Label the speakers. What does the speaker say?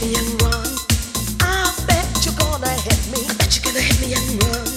Speaker 1: me and run. I bet you're gonna hit me. I bet you're gonna hit me and run.